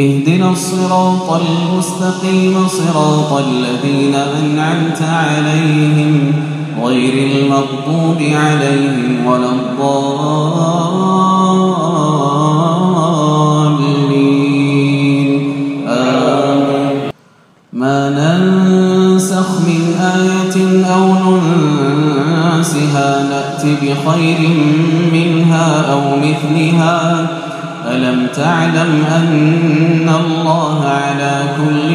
اهدنا الصراط المستقيم صراط الذين أنعمت عليهم غير المغضوب عليهم ولا الضالين. آمين. ما ننسخ من آية أو ننسها نأت بخير منها أو مثلها. ألم تعلم أن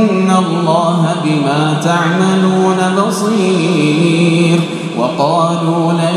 إن الله بما تعملون بصير وقالوا لن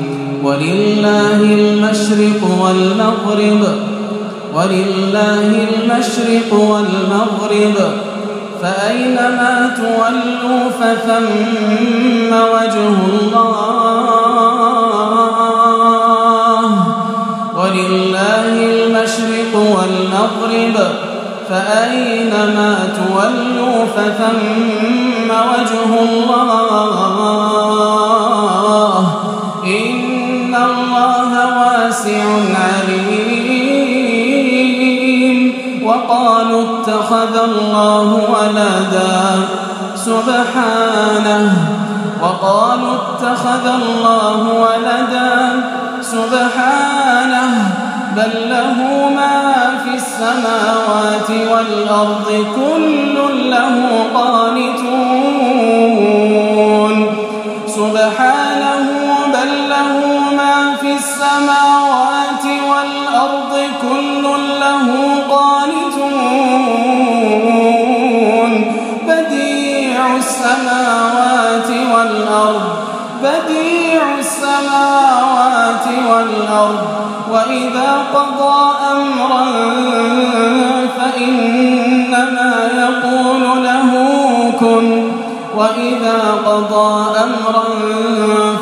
ولله المشرق والمغرب ولله المشرق والمغرب فأينما تولوا فثم وجه الله. ولله المشرق والمغرب فأينما تولوا فثم وجه الله. واسع عليم. وقالوا اتخذ الله ولدا. سبحانه. وقالوا اتخذ الله ولدا. سبحانه. بل له ما في السماوات والأرض كل له قانتون. سبحانه بل له ما في السماوات بديع السماوات والأرض وإذا قضى أمرا فإنما يقول له كن وإذا قضى أمرا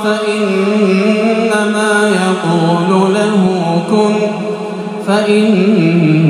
فإنما يقول له كن فإنما